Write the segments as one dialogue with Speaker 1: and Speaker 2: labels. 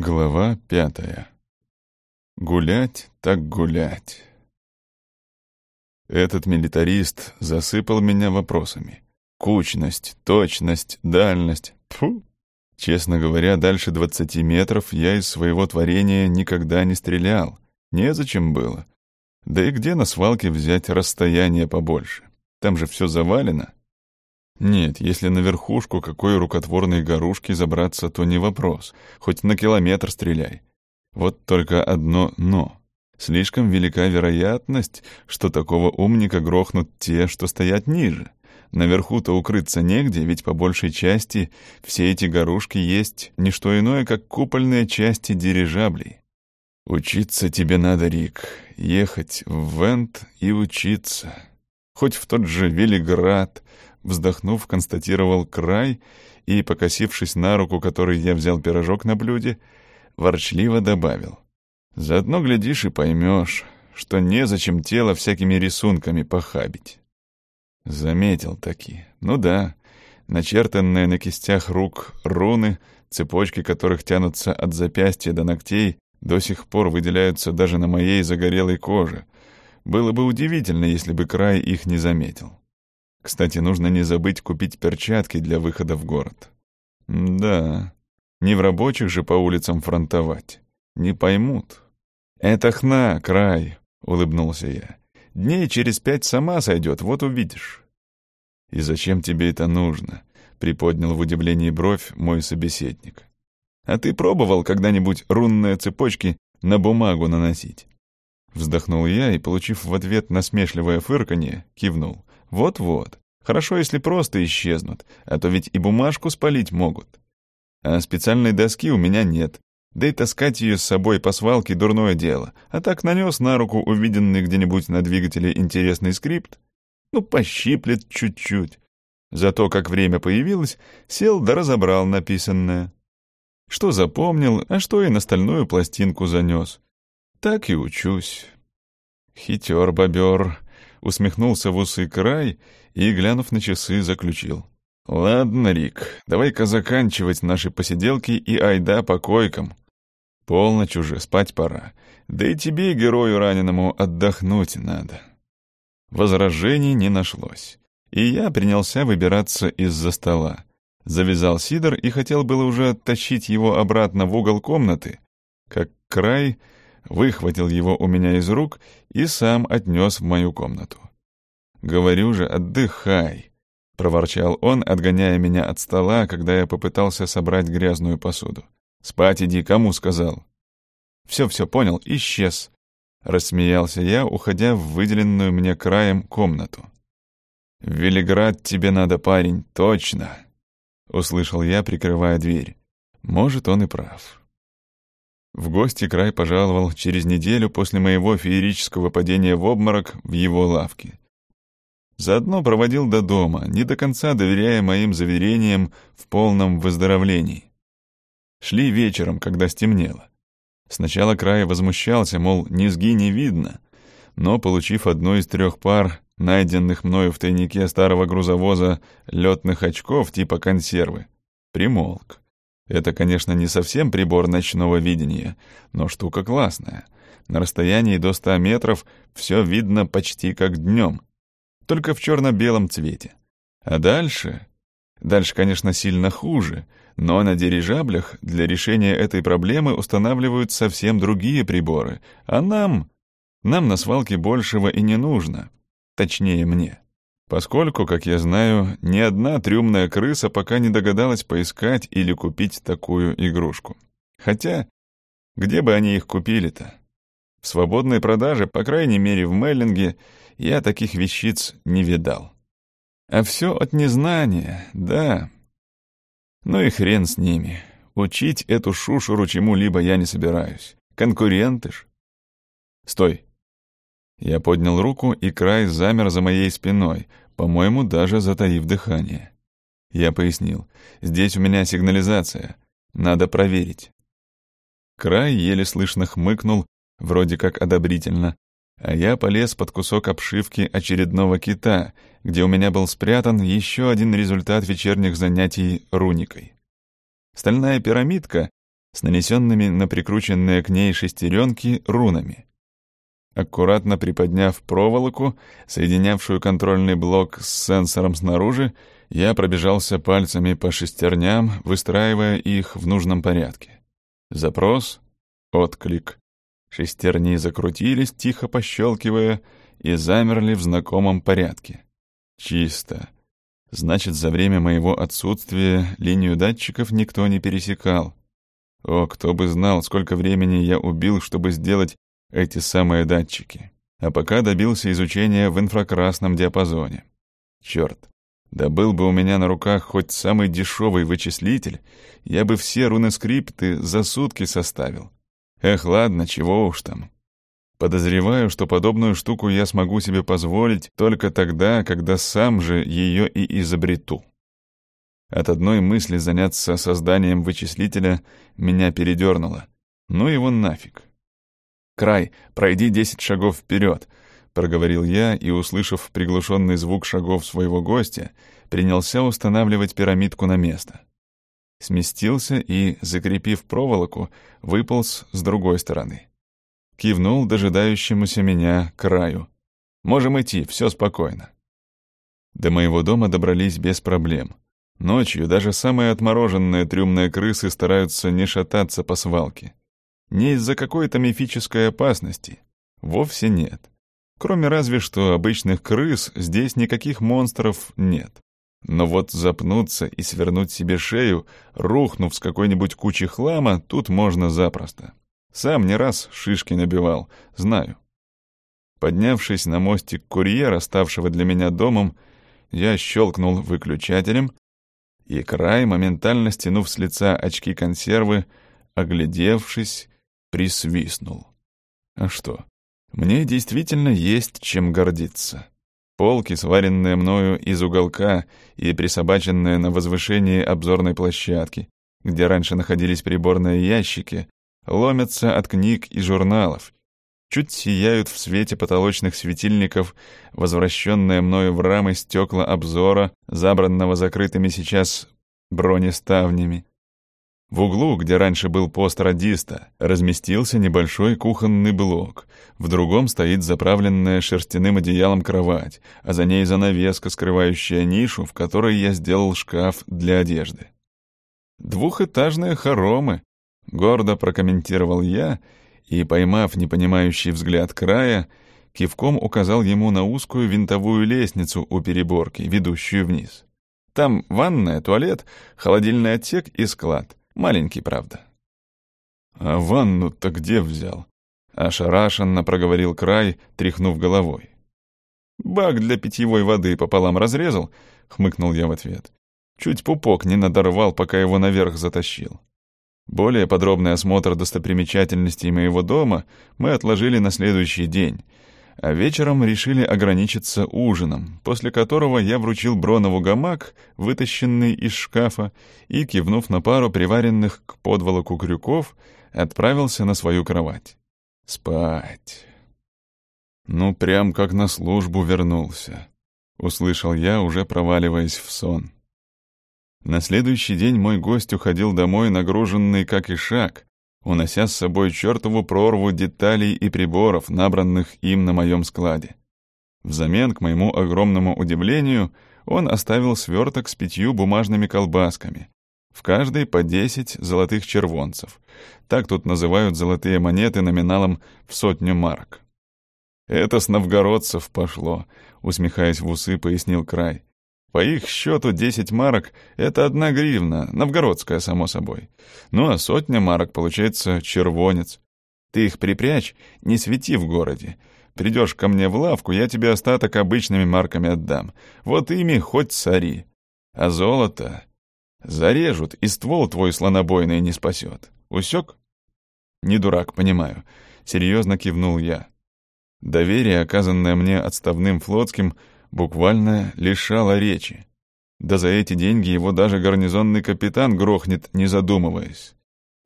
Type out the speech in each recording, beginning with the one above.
Speaker 1: Глава пятая. Гулять так гулять. Этот милитарист засыпал меня вопросами. Кучность, точность, дальность. Фу. Честно говоря, дальше двадцати метров я из своего творения никогда не стрелял. Незачем было. Да и где на свалке взять расстояние побольше? Там же все завалено. Нет, если на верхушку какой рукотворной горушки забраться, то не вопрос. Хоть на километр стреляй. Вот только одно «но». Слишком велика вероятность, что такого умника грохнут те, что стоят ниже. Наверху-то укрыться негде, ведь по большей части все эти горушки есть не что иное, как купольные части дирижаблей. Учиться тебе надо, Рик, ехать в Вент и учиться. Хоть в тот же Велиград, Вздохнув, констатировал край и, покосившись на руку, которой я взял пирожок на блюде, ворчливо добавил. «Заодно глядишь и поймешь, что незачем тело всякими рисунками похабить». Заметил таки. Ну да, начертанные на кистях рук руны, цепочки которых тянутся от запястья до ногтей, до сих пор выделяются даже на моей загорелой коже. Было бы удивительно, если бы край их не заметил. Кстати, нужно не забыть купить перчатки для выхода в город. Да, не в рабочих же по улицам фронтовать. Не поймут. Это хна, край, улыбнулся я. Дней через пять сама сойдет, вот увидишь. И зачем тебе это нужно? Приподнял в удивлении бровь мой собеседник. А ты пробовал когда-нибудь рунные цепочки на бумагу наносить? Вздохнул я и, получив в ответ насмешливое фырканье, кивнул. Вот-вот. Хорошо, если просто исчезнут, а то ведь и бумажку спалить могут. А специальной доски у меня нет. Да и таскать ее с собой по свалке — дурное дело. А так нанес на руку увиденный где-нибудь на двигателе интересный скрипт. Ну, пощиплет чуть-чуть. Зато, как время появилось, сел да разобрал написанное. Что запомнил, а что и на стальную пластинку занес. Так и учусь. Хитер бобер усмехнулся в усы край и, глянув на часы, заключил. «Ладно, Рик, давай-ка заканчивать наши посиделки и айда по койкам. Полночь уже, спать пора. Да и тебе, герою раненому, отдохнуть надо». Возражений не нашлось, и я принялся выбираться из-за стола. Завязал сидор и хотел было уже оттащить его обратно в угол комнаты, как край выхватил его у меня из рук и сам отнес в мою комнату. «Говорю же, отдыхай», — проворчал он, отгоняя меня от стола, когда я попытался собрать грязную посуду. «Спать иди, кому сказал?» «Все-все понял, исчез», — рассмеялся я, уходя в выделенную мне краем комнату. «В Велиград тебе надо, парень, точно», — услышал я, прикрывая дверь. «Может, он и прав». В гости край пожаловал через неделю после моего феерического падения в обморок в его лавке. Заодно проводил до дома, не до конца доверяя моим заверениям в полном выздоровлении. Шли вечером, когда стемнело. Сначала край возмущался, мол, низги не видно, но, получив одну из трех пар, найденных мною в тайнике старого грузовоза летных очков типа консервы, примолк. Это, конечно, не совсем прибор ночного видения, но штука классная. На расстоянии до 100 метров все видно почти как днем, только в черно-белом цвете. А дальше... Дальше, конечно, сильно хуже, но на дирижаблях для решения этой проблемы устанавливают совсем другие приборы, а нам... Нам на свалке большего и не нужно. Точнее, мне поскольку, как я знаю, ни одна трюмная крыса пока не догадалась поискать или купить такую игрушку. Хотя, где бы они их купили-то? В свободной продаже, по крайней мере в Меллинге, я таких вещиц не видал. А все от незнания, да. Ну и хрен с ними. Учить эту шушеру чему-либо я не собираюсь. Конкуренты ж. Стой. Я поднял руку, и край замер за моей спиной, по-моему, даже затаив дыхание. Я пояснил, здесь у меня сигнализация, надо проверить. Край еле слышно хмыкнул, вроде как одобрительно, а я полез под кусок обшивки очередного кита, где у меня был спрятан еще один результат вечерних занятий руникой. Стальная пирамидка, с нанесенными на прикрученные к ней шестеренки рунами. Аккуратно приподняв проволоку, соединявшую контрольный блок с сенсором снаружи, я пробежался пальцами по шестерням, выстраивая их в нужном порядке. Запрос, отклик. Шестерни закрутились, тихо пощелкивая, и замерли в знакомом порядке. Чисто. Значит, за время моего отсутствия линию датчиков никто не пересекал. О, кто бы знал, сколько времени я убил, чтобы сделать эти самые датчики. А пока добился изучения в инфракрасном диапазоне. Черт, да был бы у меня на руках хоть самый дешевый вычислитель, я бы все руноскрипты за сутки составил. Эх, ладно, чего уж там. Подозреваю, что подобную штуку я смогу себе позволить только тогда, когда сам же ее и изобрету. От одной мысли заняться созданием вычислителя меня передернуло. Ну его нафиг. «Край, пройди десять шагов вперед», — проговорил я и, услышав приглушенный звук шагов своего гостя, принялся устанавливать пирамидку на место. Сместился и, закрепив проволоку, выполз с другой стороны. Кивнул дожидающемуся меня краю. «Можем идти, все спокойно». До моего дома добрались без проблем. Ночью даже самые отмороженные трюмные крысы стараются не шататься по свалке. Не из-за какой-то мифической опасности. Вовсе нет. Кроме разве что обычных крыс, здесь никаких монстров нет. Но вот запнуться и свернуть себе шею, рухнув с какой-нибудь кучи хлама, тут можно запросто. Сам не раз шишки набивал, знаю. Поднявшись на мостик курьера, ставшего для меня домом, я щелкнул выключателем, и край, моментально стянув с лица очки консервы, оглядевшись, присвистнул. А что, мне действительно есть чем гордиться. Полки, сваренные мною из уголка и присобаченные на возвышении обзорной площадки, где раньше находились приборные ящики, ломятся от книг и журналов, чуть сияют в свете потолочных светильников, возвращенные мною в рамы стекла обзора, забранного закрытыми сейчас бронеставнями. В углу, где раньше был пост радиста, разместился небольшой кухонный блок. В другом стоит заправленная шерстяным одеялом кровать, а за ней занавеска, скрывающая нишу, в которой я сделал шкаф для одежды. Двухэтажные хоромы, Гордо прокомментировал я и, поймав непонимающий взгляд края, кивком указал ему на узкую винтовую лестницу у переборки, ведущую вниз. Там ванная, туалет, холодильный отсек и склад. Маленький, правда. «А ванну-то где взял?» — ошарашенно проговорил край, тряхнув головой. «Бак для питьевой воды пополам разрезал», — хмыкнул я в ответ. Чуть пупок не надорвал, пока его наверх затащил. Более подробный осмотр достопримечательностей моего дома мы отложили на следующий день, а вечером решили ограничиться ужином, после которого я вручил Бронову гамак, вытащенный из шкафа, и, кивнув на пару приваренных к подволоку крюков, отправился на свою кровать. Спать. Ну, прям как на службу вернулся, — услышал я, уже проваливаясь в сон. На следующий день мой гость уходил домой нагруженный как и шаг, унося с собой чертову прорву деталей и приборов, набранных им на моем складе. Взамен, к моему огромному удивлению, он оставил сверток с пятью бумажными колбасками, в каждой по десять золотых червонцев. Так тут называют золотые монеты номиналом в сотню марок. «Это с новгородцев пошло», — усмехаясь в усы, пояснил край. По их счету 10 марок — это одна гривна, новгородская, само собой. Ну а сотня марок, получается, червонец. Ты их припрячь, не свети в городе. Придешь ко мне в лавку, я тебе остаток обычными марками отдам. Вот ими хоть сори. А золото зарежут, и ствол твой слонобойный не спасет. Усек? Не дурак, понимаю. Серьезно кивнул я. Доверие, оказанное мне отставным флотским, — буквально лишала речи. Да за эти деньги его даже гарнизонный капитан грохнет, не задумываясь.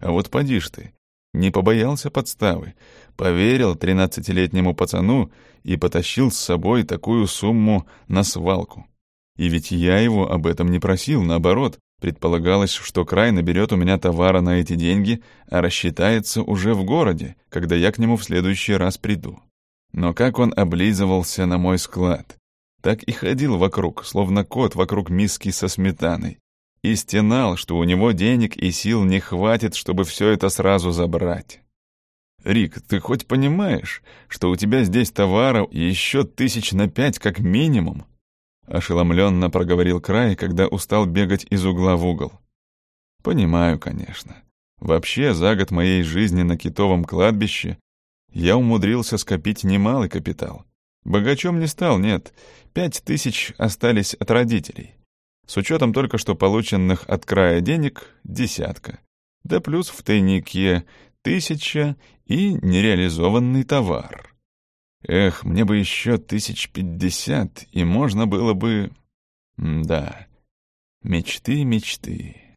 Speaker 1: А вот поди ж ты, не побоялся подставы, поверил тринадцатилетнему пацану и потащил с собой такую сумму на свалку. И ведь я его об этом не просил, наоборот, Предполагалось, что край наберет у меня товара на эти деньги, а рассчитается уже в городе, когда я к нему в следующий раз приду. Но как он облизывался на мой склад, так и ходил вокруг, словно кот вокруг миски со сметаной, и стенал, что у него денег и сил не хватит, чтобы все это сразу забрать. «Рик, ты хоть понимаешь, что у тебя здесь товара еще тысяч на пять как минимум?» Ошеломленно проговорил Край, когда устал бегать из угла в угол. «Понимаю, конечно. Вообще, за год моей жизни на китовом кладбище я умудрился скопить немалый капитал. Богачом не стал, нет. Пять тысяч остались от родителей. С учетом только что полученных от края денег — десятка. Да плюс в тайнике тысяча и нереализованный товар. Эх, мне бы еще тысяч пятьдесят, и можно было бы... да, мечты, мечты.